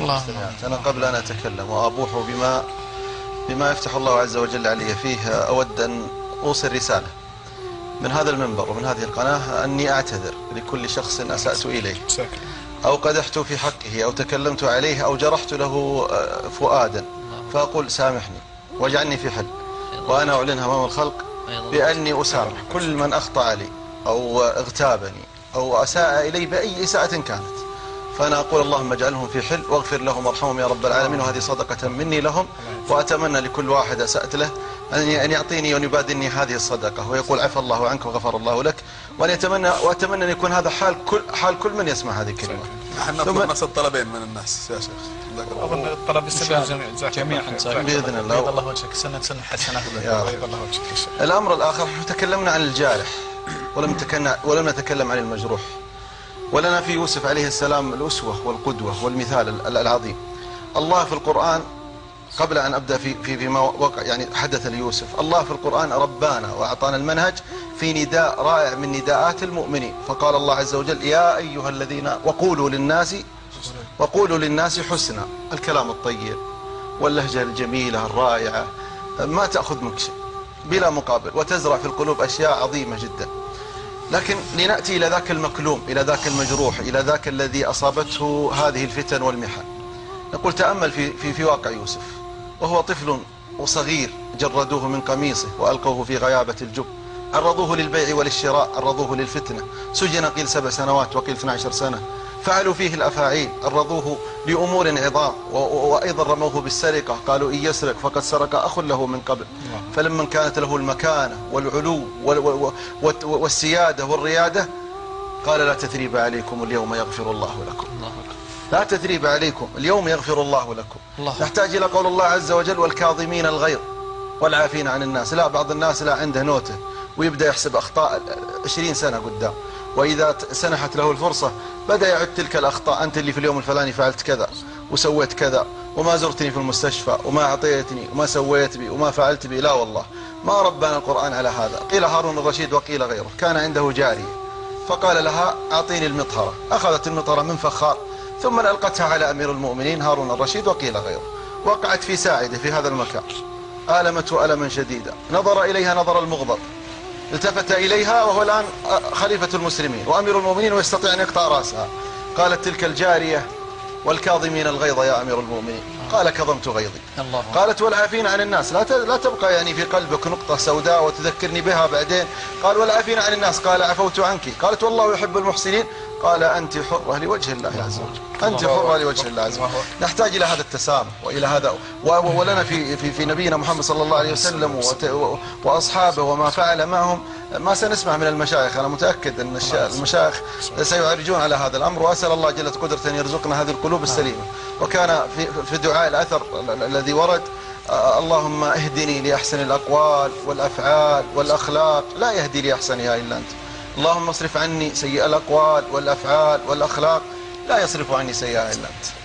والمسلمات أنا قبل أن أتكلم وأبوح بما بما يفتح الله عز وجل علي فيه أود أن أوصل رسالة من هذا المنبر ومن هذه القناة. أني أعتذر لكل شخص أسأت إليه. أو قدحت في حقه أو تكلمت عليه أو جرحت له آه، فؤادا. فأقول سامحني واجعلني في حل. وأنا أعلنها أمام الخلق بأني أسامح كل من أخطأ لي أو اغتابني أو أساء إلي بأي إساءة كانت. فأنا أقول اللهم اجعلهم في حل واغفر لهم وارحمهم يا رب العالمين. وهذه صدقة مني لهم وأتمنى لكل واحد أسأت له أن يعطيني وأن يبادلني هذه الصدقة. ويقول عفى الله عنك وغفر الله لك. وأن يتمنى وأتمنى أن يكون هذا حال كل حال كل من يسمع هذه الكلمة. نحن نطلب نفس الطلبين من الناس يا شيخ. أظن الطلب يستمر جميعا بإذن الله. بيض الله وجهك سنة سنة حسنة. بيض الله وجهك الأمر الآخر تكلمنا عن الجارح ولم ولم نتكلم عن المجروح. ولنا في يوسف عليه السلام الأسوة والقدوة والمثال العظيم. الله في القرآن قبل أن أبدأ في في فيما وقع يعني حدث ليوسف. الله في القرآن ربانا وأعطانا المنهج في نداء رائع من نداءات المؤمنين. فقال الله عز وجل يا أيها الذين وقولوا للناس وقولوا للناس حسنا. الكلام الطيب واللهجة الجميلة الرائعة ما تأخذ منك شيء بلا مقابل. وتزرع في القلوب أشياء عظيمة جدا. لكن لنأتي إلى ذاك المكلوم إلى ذاك المجروح إلى ذاك الذي أصابته هذه الفتن والمحن. نقول تأمل في, في, في واقع يوسف. وهو طفل وصغير جردوه من قميصه وألقوه في غيابة الجب. عرضوه للبيع وللشراء عرضوه للفتنة. سجن قيل سبع سنوات وقيل 12 سنة. فعلوا فيه الأفاعيل عرضوه لأمور عظام وأيضا رموه بالسرقة قالوا إن يسرق فقد سرق أخ له من قبل. فلما كانت له المكانة والعلو والسيادة والريادة قال لا تثريب عليكم اليوم يغفر الله لكم. لا تثريب عليكم اليوم يغفر الله لكم. الله. نحتاج إلى قول الله عز وجل والكاظمين الغيظ والعافين عن الناس. لا بعض الناس لا عنده نوتة ويبدأ يحسب أخطاء 20 سنة قدام. وإذا سنحت له الفرصة بدأ يعد تلك الأخطاء. أنت اللي في اليوم الفلاني فعلت كذا وسويت كذا وما زرتني في المستشفى وما أعطيتني وما سويت بي وما فعلت بي. لا والله ما ربانا القرآن على هذا. قيل هارون الرشيد وقيل غيره. كان عنده جارية. فقال لها أعطيني المطهرة. أخذت المطهرة من فخار ثم ألقتها على أمير المؤمنين هارون الرشيد وقيل غيره. وقعت في ساعده في هذا المكان. آلمته ألما شديدا. نظر إليها نظر المغضب. التفت إليها وهو الآن خليفة المسلمين وأمير المؤمنين ويستطيع أن يقطع رأسها. قالت تلك الجارية والكاظمين الغيظ يا أمير المؤمنين. قال كظمت غيظي. الله. قالت والعافين عن الناس. لا لا تبقى يعني في قلبك نقطة سوداء وتذكرني بها بعدين. قال والعافين عن الناس. قال عفوت عنك. قالت والله يحب المحسنين. قال أنت حرة لوجه الله عز وجل. أنت حرة لوجه الله عز وجل. نحتاج إلى هذا التسامح وإلى هذا ولنا في, في, في نبينا محمد صلى الله عليه وسلم وأصحابه وما فعل معهم. ما سنسمع من المشايخ. أنا متأكد أن المشايخ سيعرجون على هذا الأمر وأسأل الله جل قدرة أن يرزقنا هذه القلوب السليمة. وكان في, في دعاء الأثر الذي ورد اللهم اهدني لأحسن الأقوال والأفعال والأخلاق. لا يهدي لأحسنها إلا أنت. اللهم اصرف عني سيئ الأقوال والأفعال والأخلاق. لا يصرف عني سيئة إلا أنت.